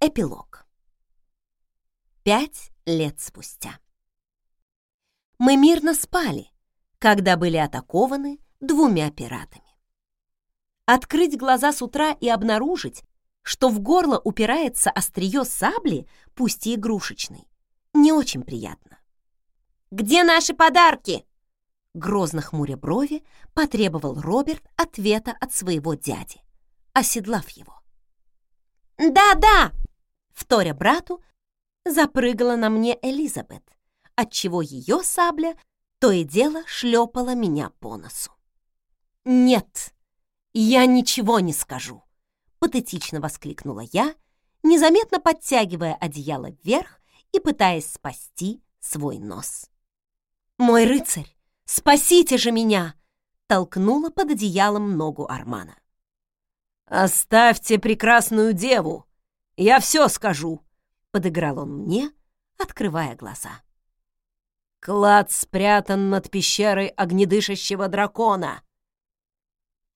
Эпилог. Пять лет спустя. Мы мирно спали, когда были атакованы двумя пиратами. Открыть глаза с утра и обнаружить, что в горло упирается острие сабли, пусть и игрушечной, не очень приятно. «Где наши подарки?» Грозно хмуря брови, потребовал Роберт ответа от своего дяди, оседлав его. «Да-да!» Вторя брату, запрыгала на мне Элизабет, отчего ее сабля то и дело шлепала меня по носу. «Нет, я ничего не скажу!» патетично воскликнула я, незаметно подтягивая одеяло вверх и пытаясь спасти свой нос. «Мой рыцарь, спасите же меня!» толкнула под одеялом ногу Армана. «Оставьте прекрасную деву! Я все скажу!» — подыграл он мне, открывая глаза. «Клад спрятан над пещерой огнедышащего дракона!»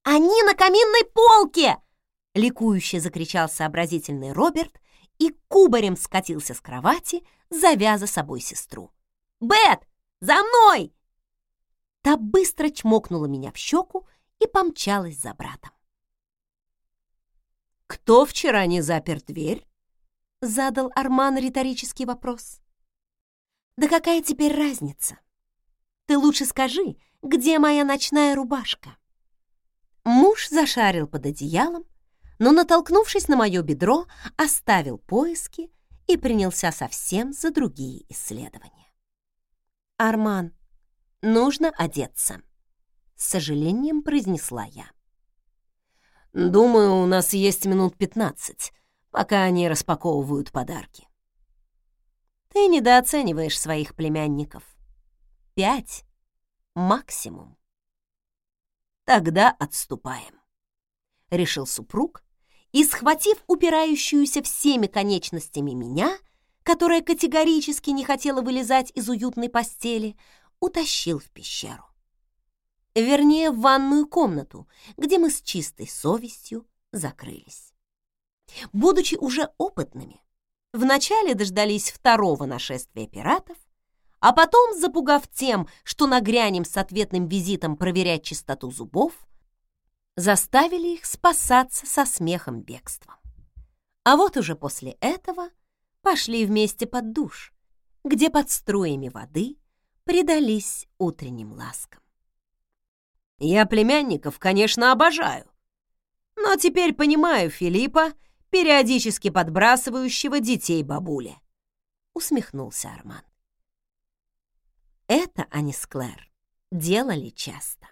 «Они на каминной полке!» — ликующе закричал сообразительный Роберт и кубарем скатился с кровати, завяза собой сестру. «Бет, за мной!» Та быстро чмокнула меня в щеку и помчалась за братом. «Кто вчера не запер дверь?» — задал Арман риторический вопрос. «Да какая теперь разница? Ты лучше скажи, где моя ночная рубашка?» Муж зашарил под одеялом, но, натолкнувшись на мое бедро, оставил поиски и принялся совсем за другие исследования. «Арман, нужно одеться», — с сожалением произнесла я. «Думаю, у нас есть минут пятнадцать, пока они распаковывают подарки». «Ты недооцениваешь своих племянников. Пять максимум». «Тогда отступаем», — решил супруг, и, схватив упирающуюся всеми конечностями меня, которая категорически не хотела вылезать из уютной постели, утащил в пещеру. Вернее, в ванную комнату, где мы с чистой совестью закрылись. Будучи уже опытными, вначале дождались второго нашествия пиратов, а потом, запугав тем, что нагрянем с ответным визитом проверять чистоту зубов, заставили их спасаться со смехом бегством. А вот уже после этого пошли вместе под душ, где под струями воды предались утренним ласкам. Я племянников, конечно, обожаю, но теперь понимаю Филиппа, периодически подбрасывающего детей бабуле. Усмехнулся Арман. Это они с Клэр делали часто.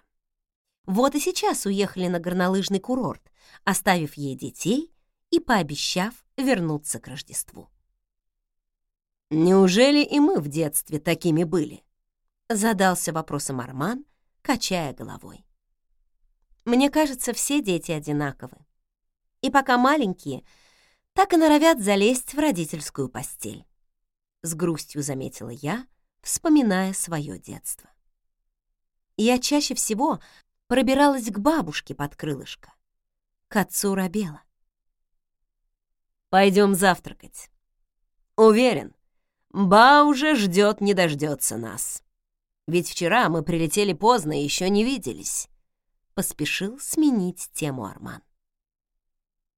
Вот и сейчас уехали на горнолыжный курорт, оставив ей детей и пообещав вернуться к Рождеству. «Неужели и мы в детстве такими были?» Задался вопросом Арман, качая головой. «Мне кажется, все дети одинаковы. И пока маленькие, так и норовят залезть в родительскую постель», с грустью заметила я, вспоминая свое детство. Я чаще всего пробиралась к бабушке под крылышко. К отцу Рабела. «Пойдем завтракать. Уверен, Ба уже ждет, не дождется нас. Ведь вчера мы прилетели поздно и еще не виделись». Поспешил сменить тему Арман.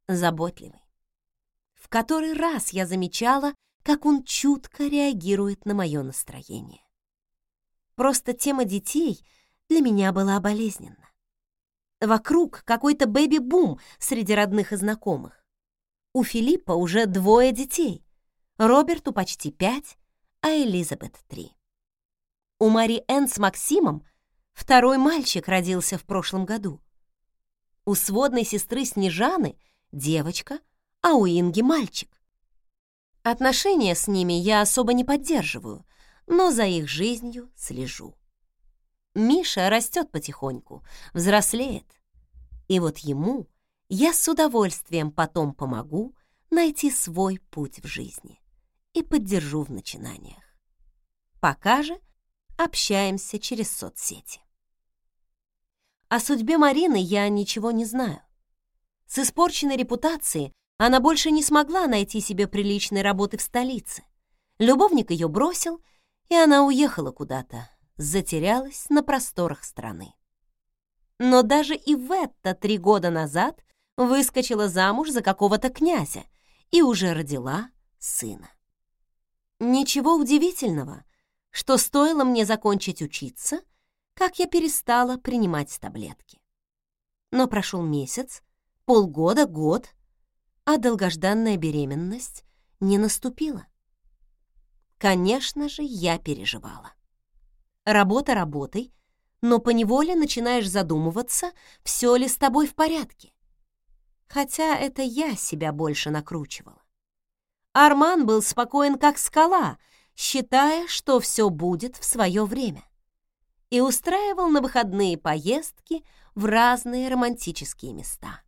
Заботливый. В который раз я замечала, как он чутко реагирует на мое настроение. Просто тема детей для меня была болезненна. Вокруг какой-то бэби-бум среди родных и знакомых. У Филиппа уже двое детей. Роберту почти пять, а Элизабет — три. У Мари Энн с Максимом второй мальчик родился в прошлом году. У сводной сестры Снежаны — девочка, а у Инги — мальчик. Отношения с ними я особо не поддерживаю, но за их жизнью слежу. Миша растет потихоньку, взрослеет. И вот ему я с удовольствием потом помогу найти свой путь в жизни и поддержу в начинаниях. Пока же общаемся через соцсети. О судьбе Марины я ничего не знаю. С испорченной репутацией Она больше не смогла найти себе приличной работы в столице. Любовник ее бросил, и она уехала куда-то, затерялась на просторах страны. Но даже и в это три года назад выскочила замуж за какого-то князя и уже родила сына. Ничего удивительного, что стоило мне закончить учиться, как я перестала принимать таблетки. Но прошел месяц, полгода, год, а долгожданная беременность не наступила. Конечно же, я переживала. Работа работой, но поневоле начинаешь задумываться, все ли с тобой в порядке. Хотя это я себя больше накручивала. Арман был спокоен, как скала, считая, что все будет в свое время, и устраивал на выходные поездки в разные романтические места,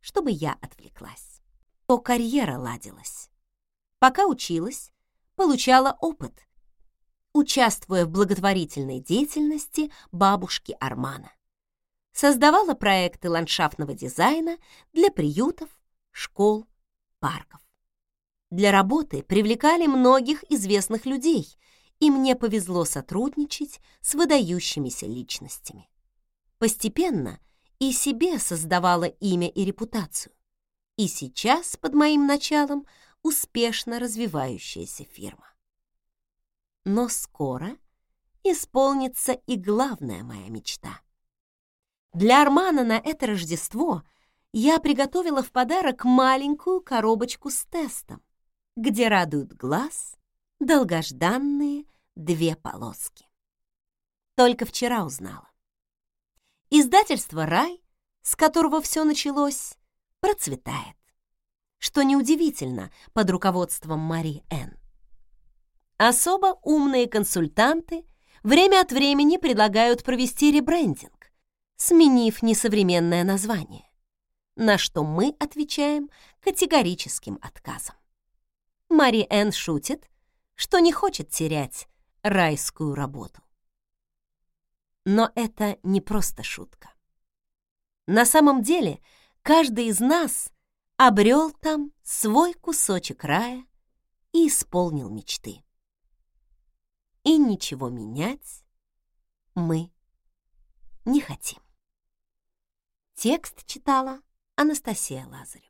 чтобы я отвлеклась. То карьера ладилась. Пока училась, получала опыт, участвуя в благотворительной деятельности бабушки Армана. Создавала проекты ландшафтного дизайна для приютов, школ, парков. Для работы привлекали многих известных людей, и мне повезло сотрудничать с выдающимися личностями. Постепенно и себе создавала имя и репутацию. И сейчас под моим началом успешно развивающаяся фирма. Но скоро исполнится и главная моя мечта. Для Армана на это Рождество я приготовила в подарок маленькую коробочку с тестом, где радуют глаз долгожданные две полоски. Только вчера узнала. Издательство «Рай», с которого все началось, процветает что неудивительно под руководством Мари Н. Особо умные консультанты время от времени предлагают провести ребрендинг, сменив несовременное название, на что мы отвечаем категорическим отказом. Мари Н шутит, что не хочет терять райскую работу. Но это не просто шутка. На самом деле, каждый из нас обрел там свой кусочек рая и исполнил мечты. И ничего менять мы не хотим. Текст читала Анастасия Лазарев.